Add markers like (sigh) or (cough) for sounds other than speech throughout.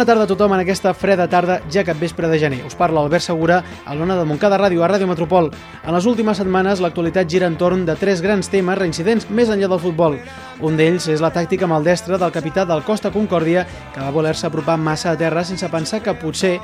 Bona tarda a tothom en aquesta freda tarda, ja cap vespre de gener. Us parla Albert Segura, a l'Ona de Montcada Ràdio, a Ràdio Metropol. En les últimes setmanes, l'actualitat gira entorn de tres grans temes reincidents més enllà del futbol. Un d'ells és la tàctica maldestra del capità del Costa Concòrdia, que va voler-se apropar massa a terra sense pensar que potser,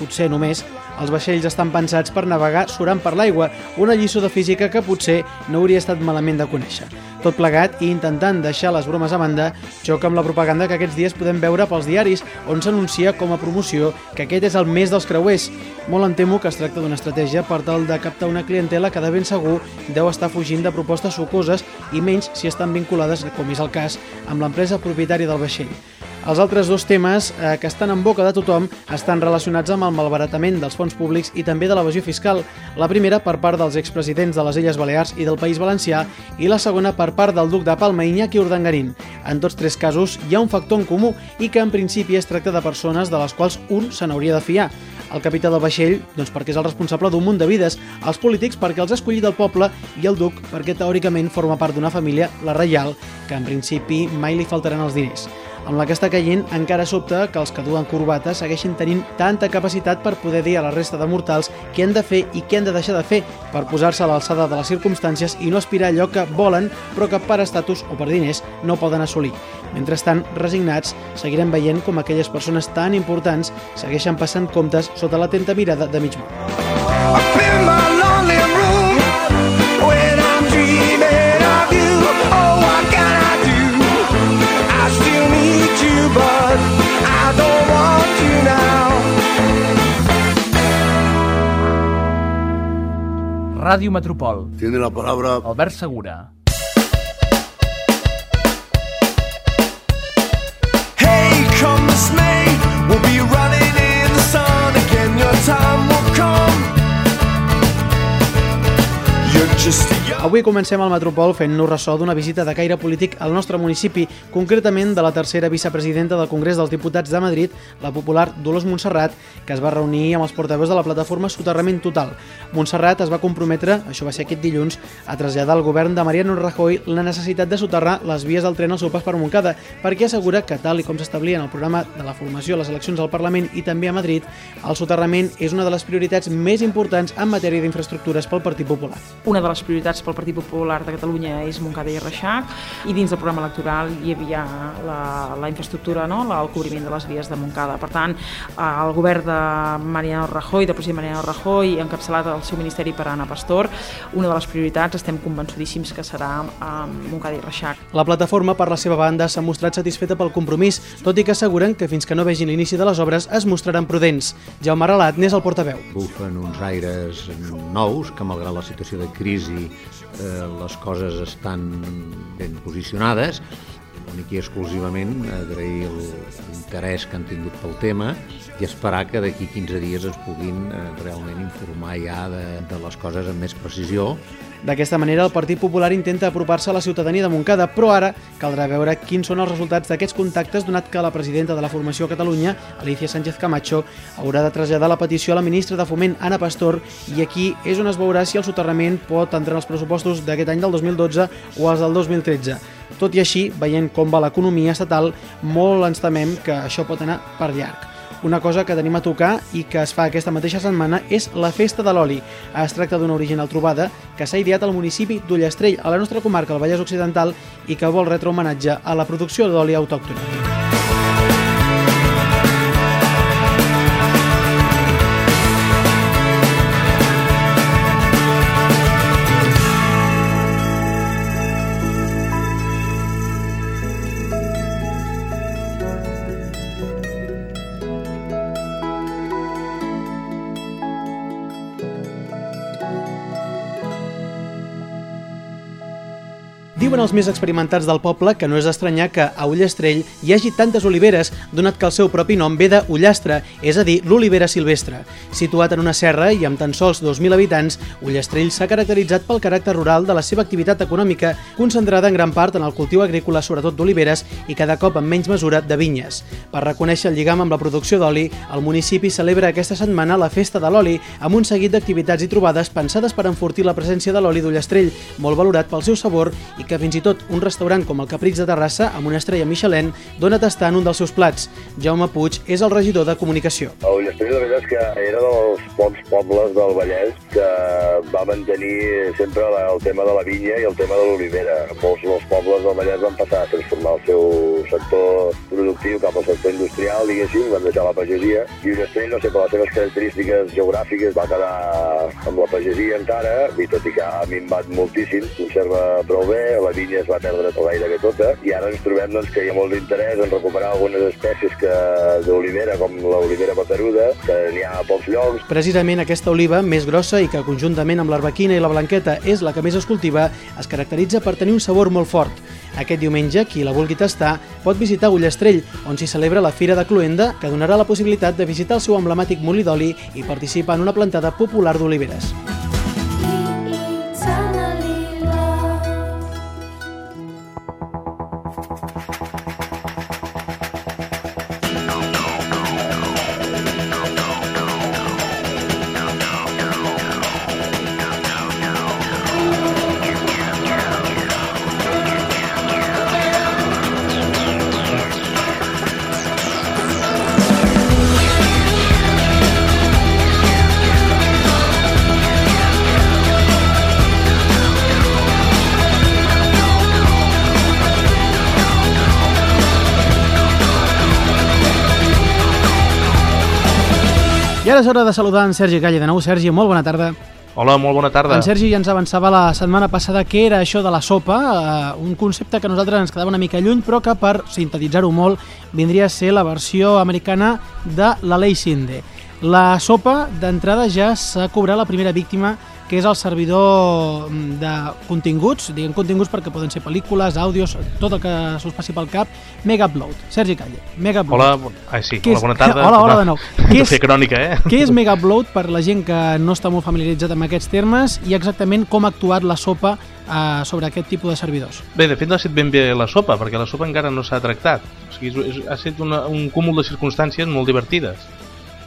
potser només, els vaixells estan pensats per navegar surant per l'aigua, una lliçó de física que potser no hauria estat malament de conèixer. Tot plegat i intentant deixar les bromes a banda, xoca amb la propaganda que aquests dies podem veure pels diaris, on s'anuncia com a promoció que aquest és el mes dels creuers. Molt em temo que es tracta d'una estratègia per tal de captar una clientela que de ben segur deu estar fugint de propostes sucoses i menys si estan vinculades, com és el cas, amb l'empresa propietària del vaixell. Els altres dos temes eh, que estan en boca de tothom estan relacionats amb el malbaratament dels fons públics i també de l'evasió fiscal. La primera per part dels expresidents de les Illes Balears i del País Valencià i la segona per part del duc de Palma Iñaki Urdangarín. En tots tres casos hi ha un factor en comú i que en principi es tracta de persones de les quals un se n'hauria de fiar. El capità del vaixell, doncs perquè és el responsable d'un munt de vides, els polítics perquè els ha escollit el poble i el duc perquè teòricament forma part d'una família, la reial, que en principi mai li faltaran els diners. Amb la que està caient, encara sobta que els que duen corbata segueixin tenint tanta capacitat per poder dir a la resta de mortals què han de fer i què han de deixar de fer per posar-se a l'alçada de les circumstàncies i no aspirar allò que volen però que per estatus o per diners no poden assolir. Mentrestant, resignats, seguirem veient com aquelles persones tan importants segueixen passant comptes sota l'atenta mirada de mig món. But I don't want you now. Ràdio Metropol. Tiene la palabra Albert Segura. Hey, come this May, we'll be running in the sun again. Your time Avui comencem al Metropol fent-nos ressò d'una visita de caire polític al nostre municipi, concretament de la tercera vicepresidenta del Congrés dels Diputats de Madrid, la popular Dolors Montserrat, que es va reunir amb els portaveus de la plataforma Soterrament Total. Montserrat es va comprometre, això va ser aquest dilluns, a traslladar al govern de Mariano Rajoy la necessitat de soterrar les vies del tren al seu pas per Montcada, perquè assegura que, tal i com s'establia en el programa de la formació a les eleccions al Parlament i també a Madrid, el soterrament és una de les prioritats més importants en matèria d'infraestructures pel Partit Popular. Una de les prioritats pel Partit Popular de Catalunya és Montcada i Reixac i dins del programa electoral hi havia la, la infraestructura, no? el cobriment de les vies de Montcada. Per tant, el govern de Mariano Rajoy, del president Mariano Rajoy, encapçalat el seu ministeri per Anna Pastor, una de les prioritats estem convençudíssims que serà eh, Montcada i Reixac. La plataforma, per la seva banda, s'ha mostrat satisfeta pel compromís, tot i que asseguren que fins que no vegin l'inici de les obres es mostraran prudents. Jaume Relat n'és el portaveu. bufen uns aires nous, que malgrat la situació de crisi eh, les coses estan ben posicionades, únic i exclusivament agrair l'interès que han tingut pel tema i esperar que d'aquí 15 dies es puguin eh, realment informar ja de, de les coses amb més precisió D'aquesta manera, el Partit Popular intenta apropar-se a la ciutadania de Montcada, però ara caldrà veure quins són els resultats d'aquests contactes, donat que la presidenta de la formació a Catalunya, Alicia Sánchez Camacho, haurà de traslladar la petició a la ministra de Foment, Anna Pastor, i aquí és on es veurà si el soterrament pot entrar en els pressupostos d'aquest any del 2012 o els del 2013. Tot i així, veient com va l'economia estatal, molt ens temem que això pot anar per llarg. Una cosa que tenim a tocar i que es fa aquesta mateixa setmana és la Festa de l'Oli. Es tracta d'una original trobada que s'ha ideat al municipi d'Ullastrell, a la nostra comarca, el Vallès Occidental, i que vol retre homenatge a la producció d'oli autòctona. Diuen els més experimentats del poble que no és d'estranyar que a Ullastrell hi hagi tantes oliveres, donat que el seu propi nom ve de Ullastre, és a dir, l'olivera silvestre. Situat en una serra i amb tan sols 2.000 habitants, Ullastrell s'ha caracteritzat pel caràcter rural de la seva activitat econòmica, concentrada en gran part en el cultiu agrícola, sobretot d'oliveres, i cada cop en menys mesura de vinyes. Per reconèixer el lligam amb la producció d'oli, el municipi celebra aquesta setmana la Festa de l'Oli, amb un seguit d'activitats i trobades pensades per enfortir la presència de l'oli d'Ullastrell, molt valorat pel seu sabor i que fins i tot un restaurant com el Caprits de Terrassa, amb una estrella Michelin, dona tastar en un dels seus plats. Jaume Puig és el regidor de comunicació. El Ullastrell, la veritat és que era dels pocs pobles del Vallès que va mantenir sempre el tema de la vinya i el tema de l'olivera. Molts dels pobles del Vallès van passar a transformar el seu sector productiu cap al sector industrial, diguéssim, van deixar la pagesia, i Ullastrell, no sé, per les seves característiques geogràfiques, va quedar amb la pagesia encara, i tot i que ha minvat moltíssim, conserva prou bé, la vinya es va perdre gairebé tota, i ara ens trobem doncs, que hi ha molt d'interès en recuperar algunes espècies que d'olivera, com l'olivera paperuda, que n'hi ha a pocs llocs. Precisament aquesta oliva, més grossa i que conjuntament amb l'arbequina i la blanqueta és la que més es cultiva, es caracteritza per tenir un sabor molt fort. Aquest diumenge, qui la vulgui tastar, pot visitar Ullastrell, on s'hi celebra la Fira de Cluenda, que donarà la possibilitat de visitar el seu emblemàtic molí d'oli i participar en una plantada popular d'oliveres. Ara és hora de saludar en Sergi Calle de nou. Sergi, molt bona tarda. Hola, molt bona tarda. En Sergi ja ens avançava la setmana passada què era això de la sopa, eh, un concepte que a nosaltres ens quedava una mica lluny, però que per sintetitzar-ho molt vindria a ser la versió americana de la Sinde. La sopa, d'entrada, ja s'ha cobrat la primera víctima, que és el servidor mm, de continguts, diguem continguts perquè poden ser pel·lícules, àudios, tot el que s'us passi pel cap, Megaupload. Sergi Calle, Megaupload. Hola, bon- ai, sí, hola, és- bona tarda. (laughs) Hola, hola de nou. (laughs) Què és... crònica, eh? Què és (laughs) Megaupload per la gent que no està molt familiaritzat amb aquests termes i exactament com ha actuat la sopa eh, sobre aquest tipus de servidors? Bé, de fet no ha estat ben bé la sopa, perquè la sopa encara no s'ha tractat. O sigui, és, és, ha estat una, un cúmul de circumstàncies molt divertides.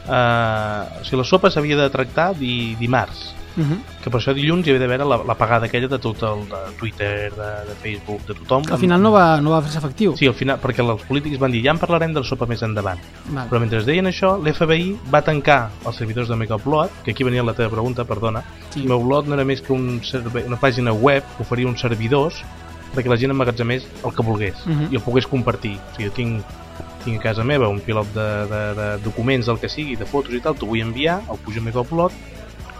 Uh, o sigui, la sopa s'havia de tractar di, dimarts, Uh -huh. que per això dilluns hi havia d'haver la, la pagada aquella de tot el de Twitter, de, de Facebook, de tothom. Al final no va, no va fer-se efectiu. Sí, al final, perquè els polítics van dir ja en parlarem de la sopa més endavant. Val. Però mentre es deien això, l'FBI va tancar els servidors de Megaupload, que aquí venia la teva pregunta, perdona. Sí. Megaupload no era més que un serve una pàgina web que oferia uns servidors perquè la gent emmagatzemés el que volgués Mhm. uh -huh. i el pogués compartir. O sigui, jo tinc, tinc a casa meva un pilot de, de, de documents, del que sigui, de fotos i tal, t'ho vull enviar, el pujo a Megaupload,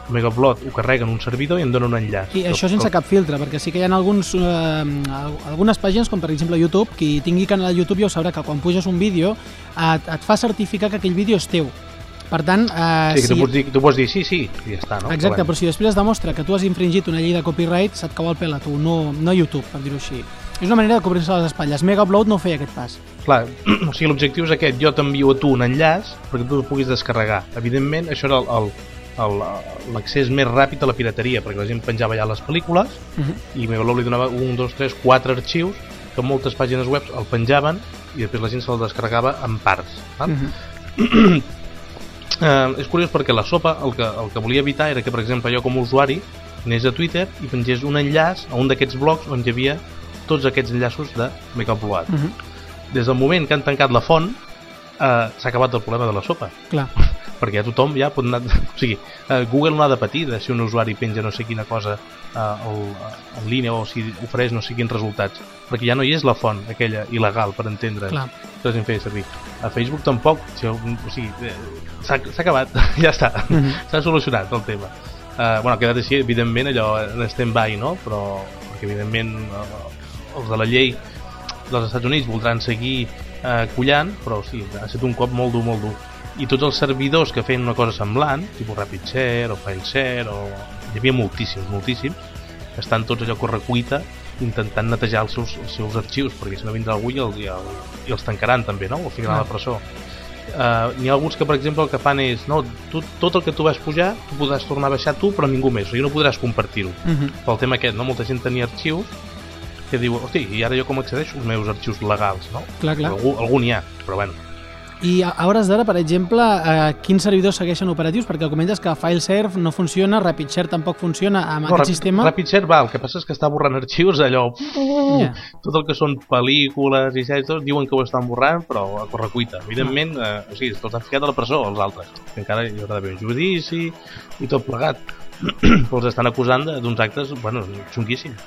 Megaupload ho carrega en un servidor i em dona un enllaç. I això sense cap filtre, perquè sí que hi ha alguns, eh, al- algunes pàgines, com per exemple YouTube, qui tingui canal a YouTube ja ho sabrà que quan puges un vídeo et, et fa certificar que aquell vídeo és teu. Per tant, eh, Sí, que tu, pots dir, tu pots dir sí, sí, i ja està, no? Exacte, però si després es demostra que tu has infringit una llei de copyright, se't cau el pèl a tu, no, no YouTube, per dir-ho així. És una manera de cobrir-se les espatlles. Megaupload no feia aquest pas. Clar, (clears throat) o sigui, l'objectiu és aquest, jo t'envio a tu un enllaç perquè tu el puguis descarregar. Evidentment, això era el- el- l'accés més ràpid a la pirateria, perquè la gent penjava ja les pel·lícules Uh -huh. i Megaupload li donava un, dos, tres, quatre arxius que moltes pàgines web el penjaven i després la gent se'l descarregava en parts. Val? Uh -huh. eh, és curiós perquè la sopa el que, el que volia evitar era que, per exemple, jo com a usuari anés a Twitter i pengés un enllaç a un d'aquests blogs on hi havia tots aquests enllaços de Megaupload. Uh -huh. Des del moment que han tancat la font eh, s'ha acabat el problema de la sopa Clar. Perquè ja tothom ja pot anar... (laughs) O sigui, eh, Google no ha de patir de si un usuari penja no sé quina cosa eh, al- en línia o si ofereix no sé quins resultats perquè ja no hi és la font aquella il·legal per entendre que gent feia servir a Facebook tampoc si, o sigui, eh, s'ha acabat (laughs) ja està, Mhm. s'ha solucionat el tema uh, bueno, ha quedat així evidentment allò en stand-by no? però perquè evidentment eh, els de la llei dels Estats Units voldran seguir eh, collant, però sí, ha estat un cop molt dur, molt dur. I tots els servidors que feien una cosa semblant, tipus RapidShare o FileShare, o... hi havia moltíssims, moltíssims, que estan tots allò correcuita intentant netejar els seus, els seus arxius, perquè si no vindrà algú i, el, i, el, i els tancaran també, no? O ficaran a la presó. Uh, N'hi ha alguns que, per exemple, el que fan és no, tu, tot el que tu vas pujar, tu podràs tornar a baixar tu, però ningú més, o sigui, no podràs compartir-ho. Mhm. Pel tema aquest, no? Molta gent tenia arxius que diu, hosti, i ara jo com accedeixo als meus arxius legals, no? Clar, clar. Algú, algú n'hi ha, però bueno. I a hores d'ara, per exemple, eh, quins servidors segueixen operatius? Perquè comentes que FileServe no funciona, RapidShare tampoc funciona amb aquest Rap- sistema. RapidShare va, el que passa és que està borrant arxius allò... Ja. Tot el que són pel·lícules i sèries, tot, diuen que ho estan borrant, però a correcuita. Evidentment, eh, o sigui, tots han ficat a la presó, els altres. Encara hi haurà d'haver un judici i tot plegat. (clears throat) però els estan acusant d'uns actes, bueno, xunguíssims.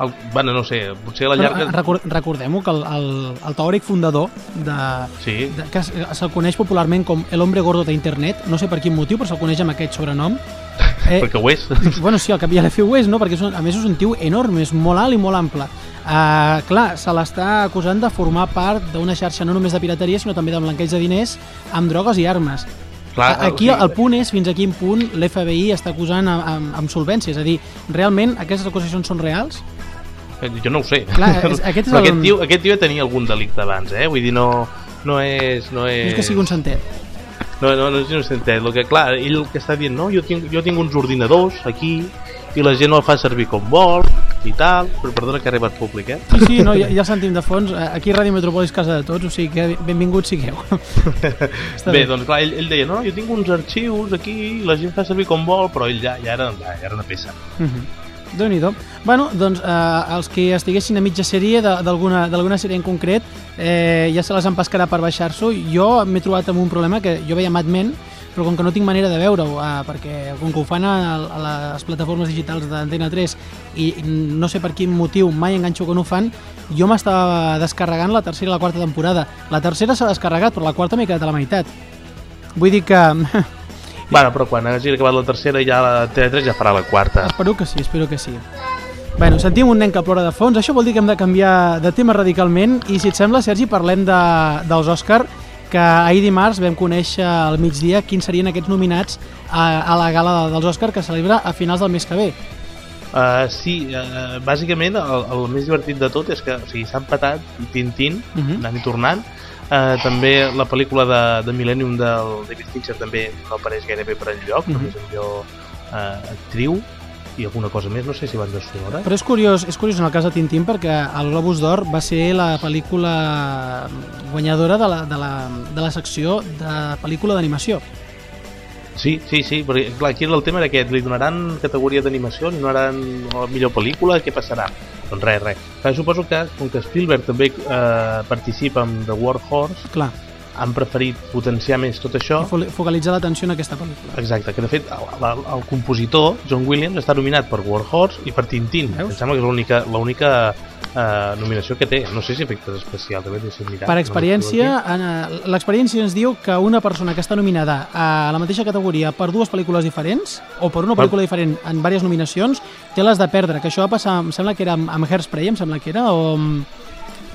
El, bueno, no sé, potser a la llarga... record, Recordem-ho que el, el, el teòric fundador de, Sí, de, que se'l coneix popularment com el hombre gordo d'internet, no sé per quin motiu, però se'l coneix amb aquest sobrenom. (laughs) Eh, perquè ho és. bueno, sí, el cap i a la fi ho és, no? perquè és un, a més és un tio enorme, és molt alt i molt ample. Uh, clar, se l'està acusant de formar part d'una xarxa no només de pirateria, sinó també de blanqueig de diners amb drogues i armes. Clar, Aquí o sigui, el punt és fins a quin punt l'FBI està acusant amb, amb, amb solvència, és a dir, realment aquestes acusacions són reals? Jo no ho sé. Clar, (laughs) és- aquest és el- aquest tio, aquest tio tenia algun delicte abans, eh? Vull dir, no, no és... No No és, és que sigui un sentet. No, no, no és un sentet. El que, clar, ell el que està dient, no, jo tinc, jo tinc uns ordinadors aquí i la gent el fa servir com vol i tal, però perdona que ha arribat públic, eh? Sí, sí, no, ja, ja el sentim de fons. Eh, Aquí Ràdio Metropolis casa de tots, o sigui que benvinguts sigueu. (laughs) Està Bé, doncs clar, ell, ell deia, no, jo tinc uns arxius aquí i la gent fa servir com vol, però ell ja, ja, era, ja, ja era una peça. Uh -huh. Déu nhi Bueno, doncs eh, els que estiguessin a mitja sèrie d'alguna sèrie en concret eh, ja se les empescarà per baixar-s'ho. Jo m'he trobat amb un problema que jo veia Mad Men, però com que no tinc manera de veure-ho, eh, perquè com que ho fan a, a les plataformes digitals d'Antena 3 i no sé per quin motiu mai enganxo que no ho fan, jo m'estava descarregant la tercera i la quarta temporada. La tercera s'ha descarregat, però la quarta m'he quedat a la meitat. Vull dir que... (laughs) Bueno, però quan hagi acabat la tercera ja la TV3 ja farà la quarta. Espero que sí, espero que sí. Bueno, sentim un nen que plora de fons, això vol dir que hem de canviar de tema radicalment i si et sembla, Sergi, parlem de, dels Òscar que ahir dimarts vam conèixer al migdia quins serien aquests nominats a, a la gala dels Òscar que celebra a finals del mes que ve. Uh, sí, uh, bàsicament el, el més divertit de tot és que o sigui, s'ha empatat Tintín, Mhm. uh -huh. anant i tornant uh, també la pel·lícula de, de Millennium del David Fincher també no apareix gairebé per enlloc uh -huh. només millor uh, actriu i alguna cosa més, no sé si van de sonora Però és curiós, és curiós en el cas de Tintín perquè el Globus d'Or va ser la pel·lícula guanyadora de la, de la, de la secció de pel·lícula d'animació. Sí, sí, sí, perquè clar, aquí el tema era aquest, li donaran categoria d'animació, li donaran la millor pel·lícula, què passarà? Doncs res, res. Clar, suposo que, com que Spielberg també eh, participa amb The War Horse, Clar, han preferit potenciar més tot això. fo- focalitzar l'atenció en aquesta pel·lícula. Exacte, que de fet el, el, el compositor, John Williams, està nominat per War Horse i per Tintín. Veus? Em sembla que és l'única l'única eh, nominació que té. No sé si efectes especials, també mirar. Per no experiència, eh, l'experiència ens diu que una persona que està nominada a la mateixa categoria per dues pel·lícules diferents, o per una pel·lícula diferent en diverses nominacions, té les de perdre, que això va passar, em sembla que era amb, amb Hairspray, em sembla que era, o... amb-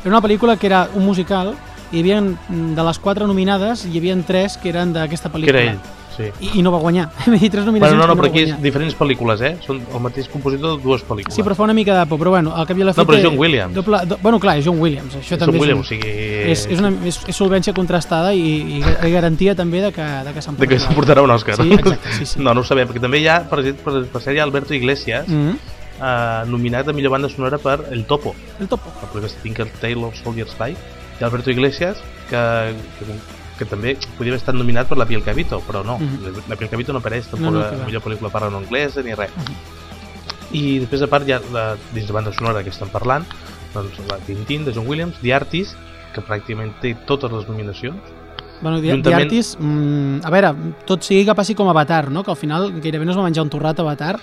Era una pel·lícula que era un musical, i hi havia, de les quatre nominades, hi havia tres que eren d'aquesta Que pel·lícula. era ell, sí. I, I no va guanyar. (laughs) Dir, tres Bueno, nominacions no, no, i però aquí és diferents pel·lícules, eh? Són el mateix compositor de dues pel·lícules. Sí, però fa una mica de por, però bueno, al cap i a la fi... No, però John Williams. Doble, do, bueno, clar, és John Williams, això John també Williams, és, un, o sigui... és, és, una, és, és solvència contrastada i, i, i garantia també de que, de que De que s'emportarà un Òscar. Sí, exacte, sí, sí. No, no ho sabem, perquè també hi ha, per, per, per ser, hi ha Alberto Iglesias, Mm -hmm. eh, nominat a millor banda sonora per El Topo, El topo. la pel·lícula Tinker Tailor Soldier Spy, i Alberto Iglesias, que, que, que també podria haver estat nominat per La Piel Cabito, però no, Mhm. La Piel Cabito no apareix tampoc No, no, no, que va. a millor pel·lícula parla no anglesa ni res. I després, a part, ja la, dins de banda sonora que estem parlant, doncs la Tintín de John Williams, The Artist, que pràcticament té totes les nominacions, Bueno, The, The Juntament- Artist, mm, a veure, tot sigui que passi com Avatar, no? que al final gairebé no es va menjar un torrat Avatar,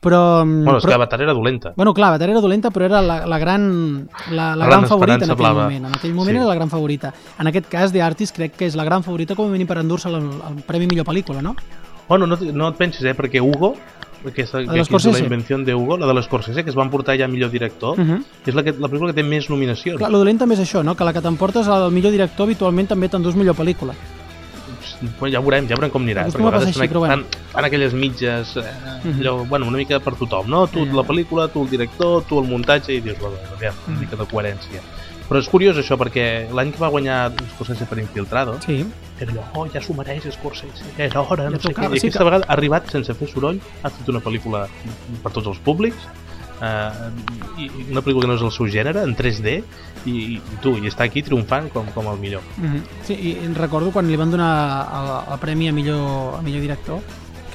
però... mm, Bueno, és però, que Avatar era dolenta. Bueno, clar, Avatar era dolenta, però era la, la gran, la, la La gran gran favorita en aquell blava. moment. En aquell moment Sí. era la gran favorita. En aquest cas, The Artist crec que és la gran favorita com a mínim per endur-se el, el Premi Millor Pel·lícula, no? Bueno, no, no et pensis, eh, perquè Hugo, aquesta, de que és la invenció de Hugo, la de l'Escorsese, que es van portar ja millor director, Uh -huh. és la, que, la pel·lícula que té més nominacions. Clar, lo dolent també és això, no? que la que t'emportes al millor director habitualment també t'endús millor pel·lícula. Bueno, ja ho veurem, ja veurem com anirà. Acostuma perquè a vegades així, però fan, fan aquelles mitges, eh, Mhm. allò, bueno, una mica per tothom, no? Tu Ja. la pel·lícula, tu el director, tu el muntatge, i dius, bueno, aviam, una Mhm. mica de coherència. Però és curiós això, perquè l'any que va guanyar Scorsese per Infiltrado, Sí, era allò, oh, ja s'ho mereix Scorsese, ja era hora, Ja no sé què. I sí aquesta que- vegada ha arribat sense fer soroll, ha fet una pel·lícula per tots els públics, eh, una pel·lícula que no és el seu gènere, en 3D, i, i, tu, i està aquí triomfant com, com el millor. Mhm. sí i recordo quan li van donar el, el premi a millor, a millor director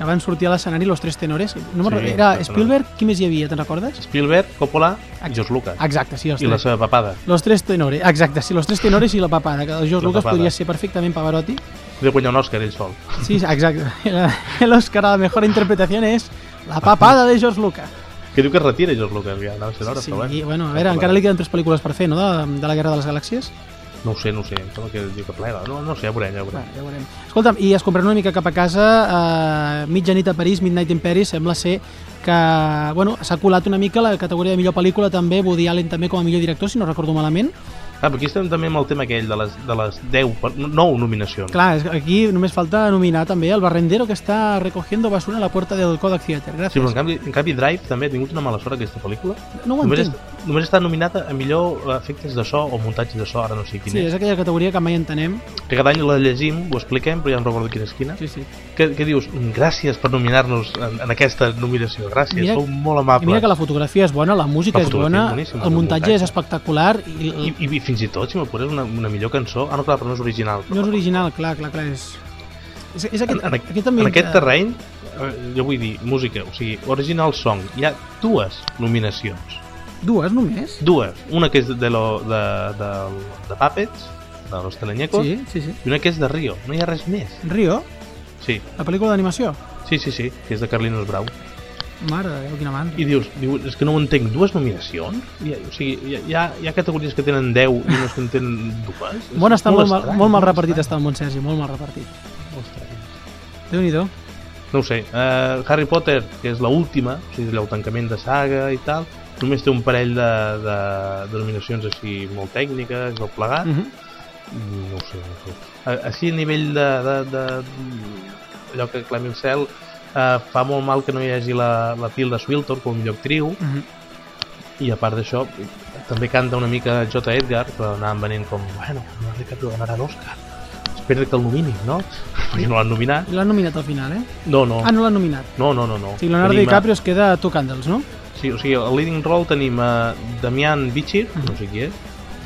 que van sortir a l'escenari los tres tenores no Sí, era Spielberg, qui més hi havia, te'n recordes? Spielberg, Coppola i George Lucas. Exacte, sí, els I la seva papada. Los tres tenores, exacte, sí, los tres tenores i la papada, que el George La Lucas papada. podria ser perfectament Pavarotti. Deu guanyar un Òscar ell sol. Sí, exacte. (laughs) El Oscar a la mejor interpretación es la papada de George Lucas. Que diu que es retira George Lucas, ja anava a ser l'hora, Sí, però bueno. i, bueno, a veure, encara li queden tres pel·lícules per fer, no?, de, de la Guerra de les Galàxies. No ho sé, no ho sé, em sembla que diu que plega. No, no ho sé, ja ho veurem, ja ho veurem. Bueno, ja ho veurem. Escolta'm, i es compraran una mica cap a casa, eh, mitjanit a París, Midnight in Paris, sembla ser que, bueno, s'ha colat una mica la categoria de millor pel·lícula també, Woody Allen també com a millor director, si no recordo malament. Ah, però aquí estem també amb el tema aquell de les, de les 10, per- 9 nominacions. Clar, aquí només falta nominar també el barrendero que està recogiendo basura a la puerta del Kodak Theater. Sí, Gràcies. però en canvi, en canvi Drive també ha tingut una mala sort aquesta pel·lícula. no ho només, entenc. és, només està nominada a millor efectes de so o muntatge de so, ara no sé quin Sí, és. és aquella categoria que mai entenem. Que cada any la llegim, ho expliquem, però ja no recordo quina és quina. Sí, sí. Que, que dius, "Mm, gràcies per nominar-nos en, en aquesta nominació, gràcies, Mira- sou molt amables. mira que la fotografia és bona, la música La és bona, és el muntatge és espectacular i, I, i, i fins i tot, si m'apures, una, una millor cançó... Ah, no, clar, però no és original. no és original, clar, clar, clar, és... És, és aquest, en, en, aquest en aquest terreny, eh, jo vull dir, música, o sigui, original song, hi ha dues nominacions. Dues només? Dues. Una que és de, lo, de, de, de Puppets, de los teleñecos, Sí, sí, sí. i una que és de Rio. No hi ha res més. Rio, Sí, la pel·lícula d'animació. sí, sí, sí, que és de Carlinos Brau. Mare de Déu, quina mandra. I dius, diu, és que no ho entenc, dues nominacions? Ha, o sigui, hi ha, hi ha, hi ha categories que tenen 10 i unes que en tenen dues? (laughs) Bon està molt, mal, estrany, molt mal molt repartit estrany, està el món, Sergi, molt mal repartit. molt estrany. Déu-n'hi-do. No ho sé. Uh, Harry Potter, que és l'última, o sigui, el tancament de saga i tal, només té un parell de, de, de nominacions així molt tècniques, del plegat. Mhm. No ho sé, no ho sé. A- Així a nivell de, de, de, allò que Clement Cel eh, fa molt mal que no hi hagi la, la Tilda Swilton com a millor actriu Mhm. i a part d'això també canta una mica J. Edgar que anàvem venent com, bueno, no sé que donarà l'Òscar espera que el nomini, no? (laughs) perquè no l'han nominat l'han nominat al final, eh? no, no, Ah, no l'han nominat. no, no, no, no. O sigui, Leonardo Tenim a- DiCaprio es queda a Two Candles, no? Sí, o sigui, el leading role tenim a Damian Bichir, Mhm. no sé qui és,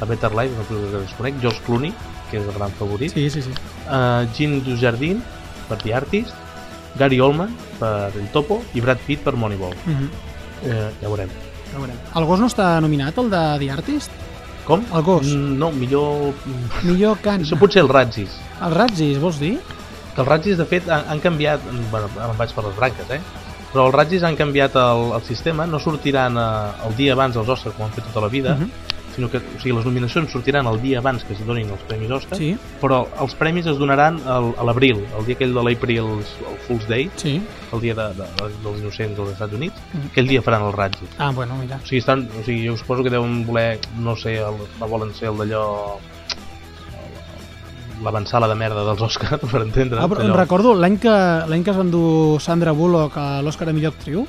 a Better Life, no sé que desconec, George Clooney, que és el gran favorit, Sí, sí, sí. uh, Jean Dujardin per The Artist, Gary Oldman per El Topo i Brad Pitt per Moneyball. Mhm. Eh, ja veurem. Ja veurem. El gos no està nominat, el de The Artist? Com? El gos. Mm, No, millor... Millor can. Això potser el Razzis. Els Razzis, vols dir? Que els Razzis, de fet, han, han canviat... Bueno, em vaig per les branques, eh? Però els Razzis han canviat el, el sistema, no sortiran eh, el dia abans dels Oscars, com han fet tota la vida, Mhm. Sinó que o sigui, les nominacions sortiran el dia abans que es donin els Premis Oscar, Sí, però els premis es donaran al, a l'abril, el dia aquell de l'April, el Fool's Day, sí. el dia de, de, dels innocents dels Estats Units, Mhm. aquell dia faran el ratgi. Ah, bueno, mira. O sigui, estan, o sigui, jo suposo que deuen voler, no sé, el, no volen ser el d'allò l'avançala de merda dels Oscars, (laughs) per entendre. Ah, però recordo l'any que, l'any que es van dur Sandra Bullock a l'Oscar a millor actriu.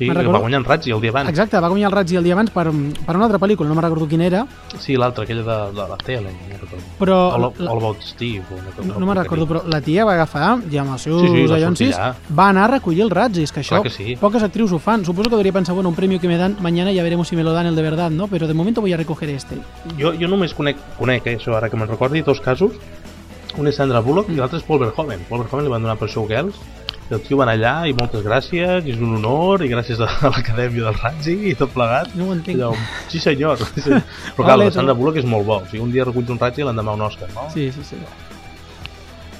Sí, me'n va recordo. guanyar en Ratzi el dia abans. Exacte, va guanyar el Razzie el dia abans per, per una altra pel·lícula, no me'n recordo quina era, Sí, l'altra, aquella de, de la tele, no recordo. però All, la, all About Steve. O no, no, no me'n recordo, però la tia va agafar i amb els seus Sí, sí, va allonsis va anar a recollir els Razzies, que això que sí. poques actrius ho fan. Suposo que debería pensar, bueno, un premio que me dan mañana ya veremos si me lo dan el de verdad, ¿no? Pero de momento voy a recoger este. Jo, jo només conec, conec eh, això ara que me'n recordi, dos casos. Un és Sandra Bullock Mm. i l'altre és Paul Verhoeven. Paul Verhoeven li van donar per Showgirls i el tio va anar allà i moltes gràcies, i és un honor, i gràcies a, a l'Acadèmia del Razzi i tot plegat. No ho entenc. Allò, sí senyor. (laughs) Sí. Però clar, la Sandra Bullock és molt bo. O sigui, un dia reculls un Razzi i l'endemà un Òscar, no? Sí, sí, sí.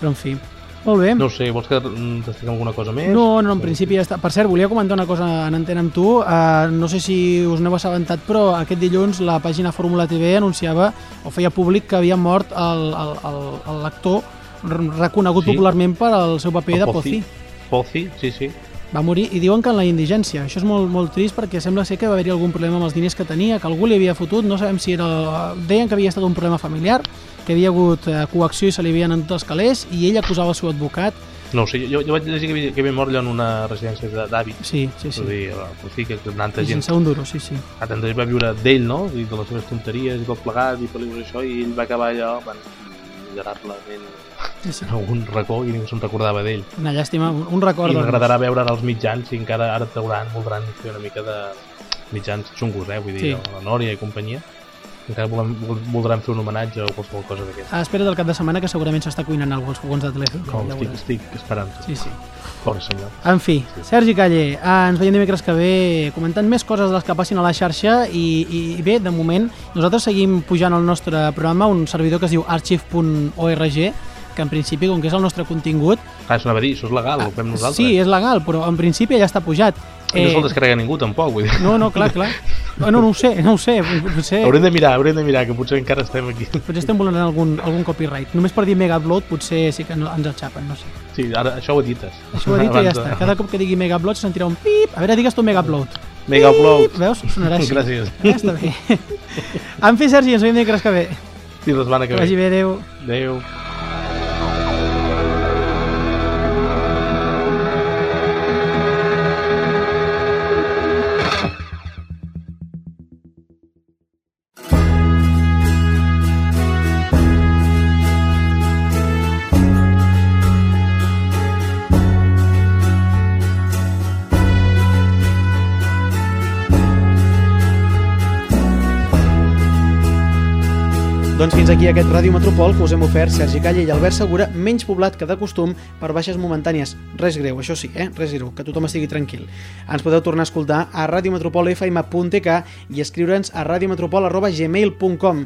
Però en fi. Molt bé. No sé, vols que mm, t'expliquem alguna cosa més? No, no, en principi ja està. Per cert, volia comentar una cosa en antena amb tu. Uh, no sé si us n'heu assabentat, però aquest dilluns la pàgina Fórmula TV anunciava o feia públic que havia mort el- el- el- el- l'actor reconegut Sí. popularment per al seu paper El de Pozzi. Pozzi. Pozzi, sí, sí. Va morir i diuen que en la indigència. Això és molt, molt trist perquè sembla ser que va haver-hi algun problema amb els diners que tenia, que algú li havia fotut, no sabem si era... Deien que havia estat un problema familiar, que havia hagut eh, coacció i se li havien endut els calés i ell acusava el seu advocat. No ho sé, jo, jo vaig llegir que havia, que havia mort allò en una residència d'avis. Sí, sí, sí. Dir, eh, pues sí, que tanta I gent, sense un duro, sí, sí. ah, tanta gent va viure d'ell, no? I de les seves tonteries i tot plegat i pel·lícules i això, i ell va acabar allò, bueno, miserablement sí, sí. en algun racó i ningú se'n recordava d'ell. Una llàstima, un, record. I doncs. m'agradarà veure ara els mitjans i encara ara trauran, voldran fer una mica de mitjans xungos, eh? Vull dir, Sí. la Nòria i companyia. Encara volen, vol- voldran fer un homenatge o qualsevol cosa d'aquesta. A espera del cap de setmana que segurament s'està cuinant alguns fogons de telèfon. Com, ja estic, estic esperant. Sí, sí. Pobre senyor. En fi, Sergi Calle, eh, ens veiem dimecres que ve comentant més coses de les que passin a la xarxa i, i bé, de moment, nosaltres seguim pujant al nostre programa un servidor que es diu archive.org que en principi, com que és el nostre contingut, Clar, això anava a dir, això és legal, ho fem nosaltres. sí, és legal, però en principi ja està pujat. I no se'l descarrega ningú, tampoc, vull dir. no, no, clar, clar. Bueno, no ho sé, no ho sé. Potser, Haurem de mirar, haurem de mirar, que potser encara estem aquí. potser estem volant algun, algun copyright. Només per dir mega upload potser sí que no, ens el xapen, no sé. Sí, ara això ho edites. Això ho he dit i ja està. Cada cop que digui mega upload se sentirà un pip. A veure, digues tu mega upload. Mega upload. Veus? Sonarà així. Gràcies. Ja està bé. En fi, Sergi, ens veiem dimecres que ve. Fins la setmana que Que vagi ve. bé, adéu. Adéu. Fins aquí aquest Ràdio Metropol que us hem ofert Sergi Calle i Albert Segura, menys poblat que de costum per baixes momentànies. Res greu, això sí, eh? Res greu, que tothom estigui tranquil. Ens podeu tornar a escoltar a radiometropolfm.tk i escriure'ns a radiometropol.gmail.com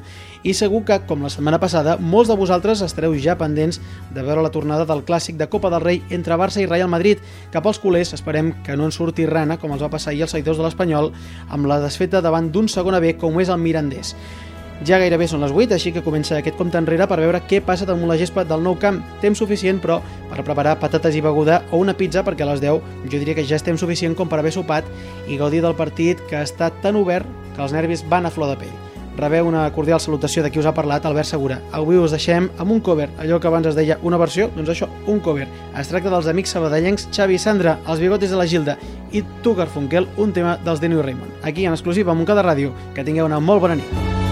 i segur que, com la setmana passada, molts de vosaltres estareu ja pendents de veure la tornada del clàssic de Copa del Rei entre Barça i Real Madrid. Cap als culers esperem que no en surti rana, com els va passar ahir als seguidors de l'Espanyol, amb la desfeta davant d'un segon B com és el Mirandés. Ja gairebé són les 8, així que comença aquest compte enrere per veure què passa damunt la gespa del nou camp. Temps suficient, però, per preparar patates i beguda o una pizza, perquè a les 10 jo diria que ja és temps suficient com per haver sopat i gaudir del partit que està tan obert que els nervis van a flor de pell. Rebeu una cordial salutació de qui us ha parlat, Albert Segura. Avui us deixem amb un cover, allò que abans es deia una versió, doncs això, un cover. Es tracta dels amics sabadellencs Xavi i Sandra, els bigotis de la Gilda, i Tu Garfunkel, un tema dels i Raymond. Aquí en exclusiva a Montcada Ràdio. Que tingueu una molt bona nit.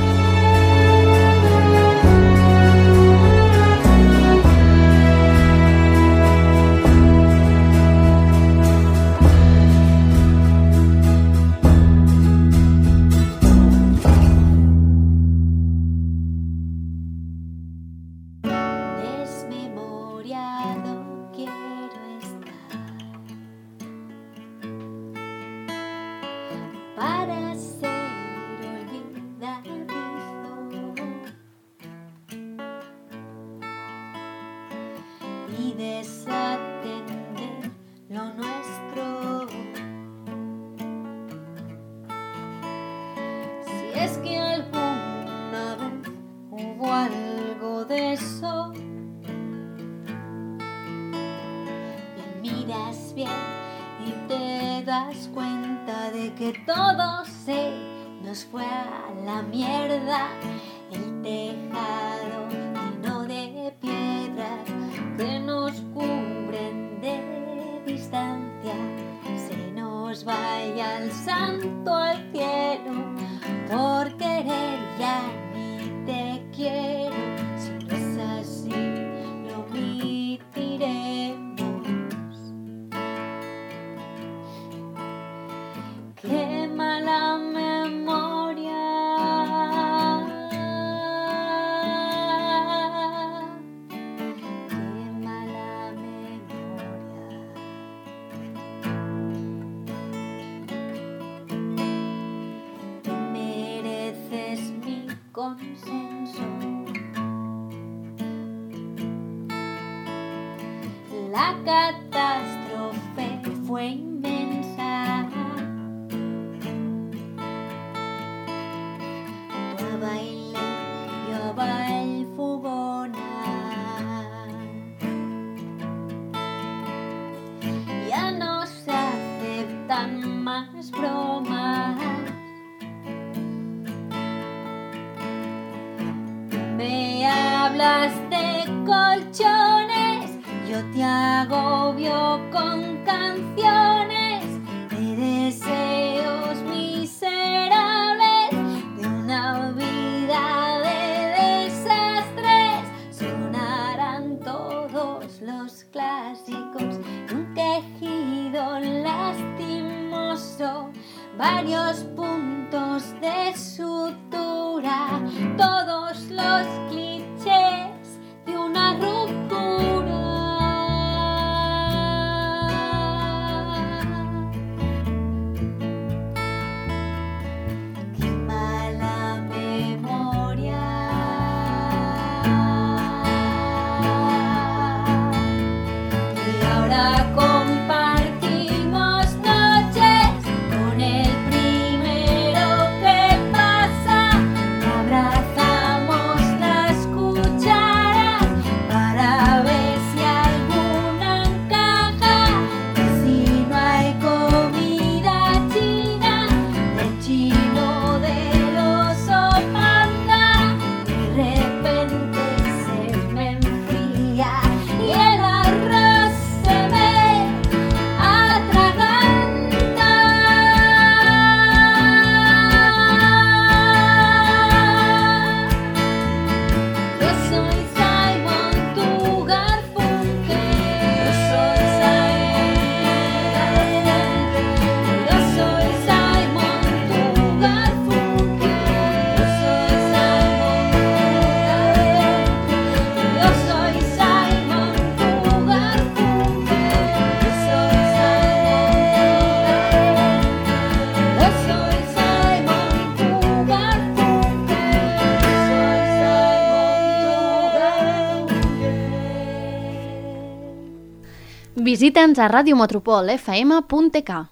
Visita'ns a radiometropolfm.k.